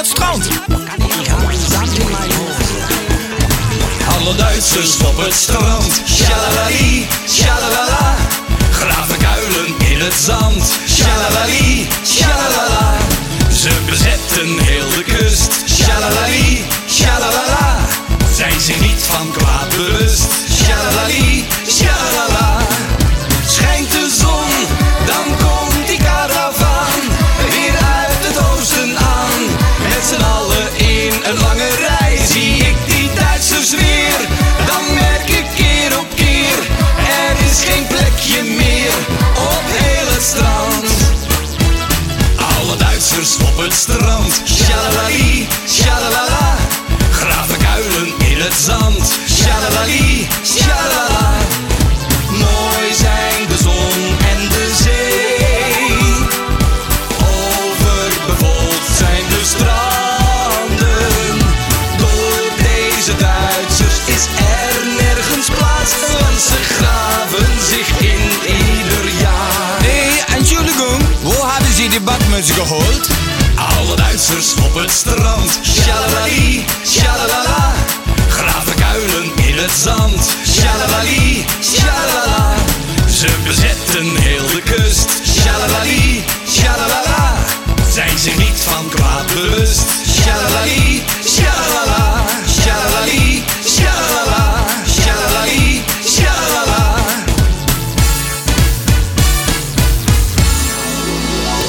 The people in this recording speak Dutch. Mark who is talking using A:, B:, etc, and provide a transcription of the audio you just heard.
A: het strand.
B: Alle Duitsers op het strand. Shalalali, shalalala. Graven kuilen in het zand. Shalalali, shalalala. Ze bezetten Op het strand, shalalali, shalalala. Graven kuilen in het zand, Alle Duitsers op het strand. Shalalali, shalalala. Graven kuilen in het zand.